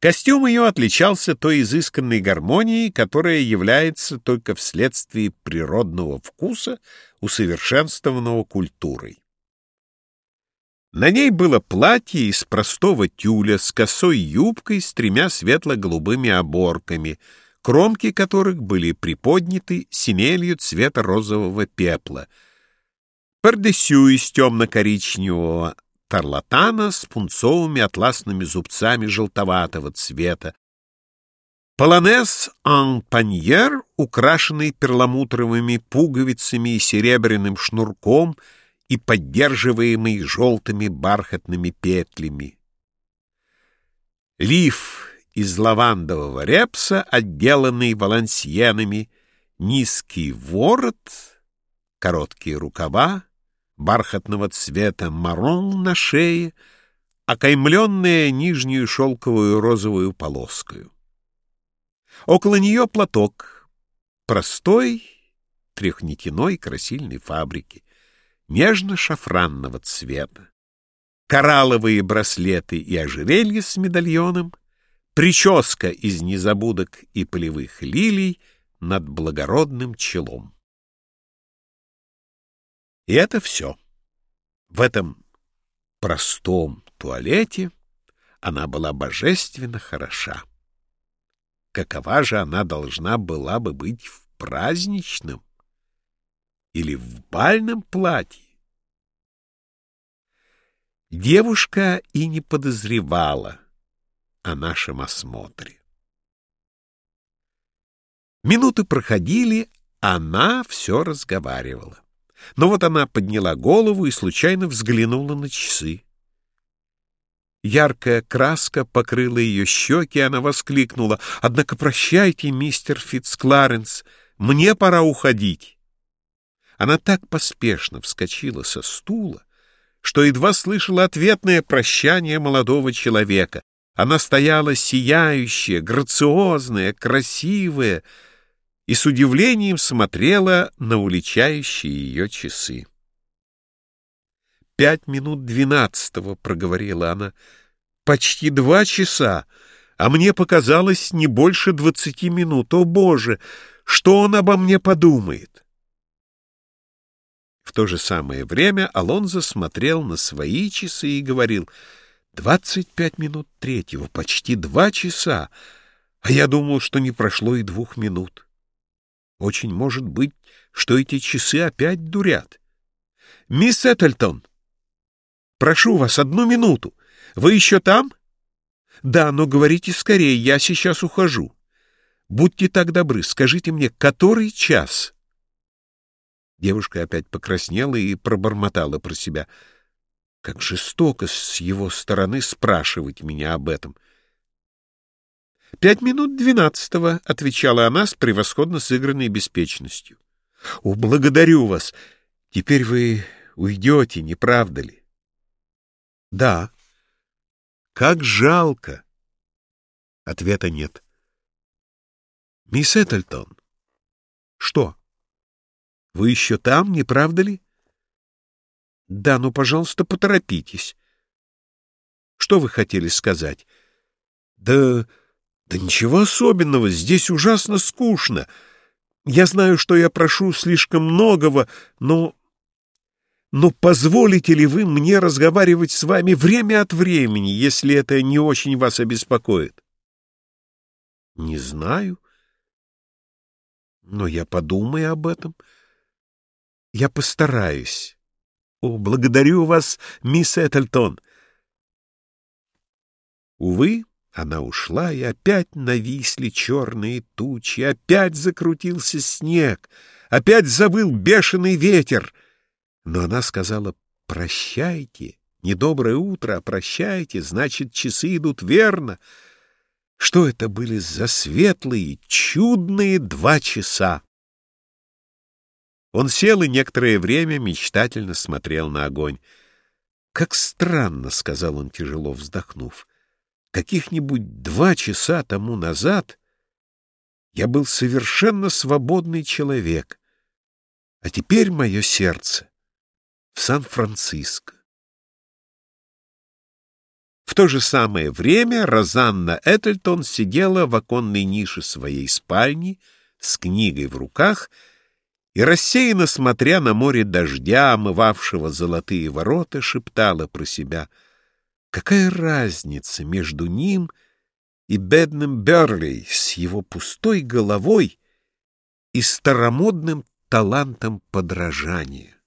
Костюм ее отличался той изысканной гармонией, которая является только вследствие природного вкуса, усовершенствованного культурой. На ней было платье из простого тюля с косой юбкой с тремя светло-голубыми оборками, кромки которых были приподняты синелью цвета розового пепла, пердесю из темно-коричневого тарлатана с пунцовыми атласными зубцами желтоватого цвета, полонез ан паньер, украшенный перламутровыми пуговицами и серебряным шнурком и поддерживаемый желтыми бархатными петлями. Лиф из лавандового репса, отделанный валансьенами, низкий ворот, короткие рукава, бархатного цвета марон на шее, окаймленная нижнюю шелковую розовую полоскою. Около нее платок, простой, трехнитяной красильной фабрики, нежно-шафранного цвета, коралловые браслеты и ожерелье с медальоном, прическа из незабудок и полевых лилий над благородным челом. И это все. В этом простом туалете она была божественно хороша. Какова же она должна была бы быть в праздничном или в бальном платье? Девушка и не подозревала о нашем осмотре. Минуты проходили, она все разговаривала. Но вот она подняла голову и случайно взглянула на часы. Яркая краска покрыла ее щеки, и она воскликнула. «Однако прощайте, мистер Фитцкларенс, мне пора уходить». Она так поспешно вскочила со стула, что едва слышала ответное прощание молодого человека. Она стояла сияющая, грациозная, красивая, и с удивлением смотрела на уличающие ее часы. «Пять минут двенадцатого», — проговорила она, — «почти два часа, а мне показалось не больше двадцати минут. О, Боже, что он обо мне подумает?» В то же самое время Алонзо смотрел на свои часы и говорил, «Двадцать пять минут третьего, почти два часа, а я думал, что не прошло и двух минут». Очень может быть, что эти часы опять дурят. «Мисс Эттельтон, прошу вас одну минуту. Вы еще там?» «Да, но говорите скорее, я сейчас ухожу. Будьте так добры, скажите мне, который час?» Девушка опять покраснела и пробормотала про себя. «Как жестоко с его стороны спрашивать меня об этом!» «Пять минут двенадцатого», — отвечала она с превосходно сыгранной беспечностью. «О, благодарю вас! Теперь вы уйдете, не правда ли?» «Да». «Как жалко!» Ответа нет. «Мисс Эттельтон». «Что? Вы еще там, не правда ли?» «Да, ну, пожалуйста, поторопитесь». «Что вы хотели сказать?» «Да...» Да ничего особенного, здесь ужасно скучно. Я знаю, что я прошу слишком многого, но... Но позволите ли вы мне разговаривать с вами время от времени, если это не очень вас обеспокоит? Не знаю. Но я подумаю об этом. Я постараюсь. О, благодарю вас, мисс Эттельтон. Увы, она ушла, и опять нависли черные тучи, опять закрутился снег, опять завыл бешеный ветер. Но она сказала «Прощайте, недоброе утро, прощайте, значит, часы идут верно». Что это были за светлые, чудные два часа? Он сел и некоторое время мечтательно смотрел на огонь. «Как странно», — сказал он, тяжело вздохнув. Каких-нибудь два часа тому назад я был совершенно свободный человек, а теперь мое сердце в Сан-Франциско. В то же самое время Розанна Этельтон сидела в оконной нише своей спальни с книгой в руках и, рассеянно смотря на море дождя, омывавшего золотые ворота, шептала про себя, какая разница между ним и бедным Берли с его пустой головой и старомодным талантом подражания.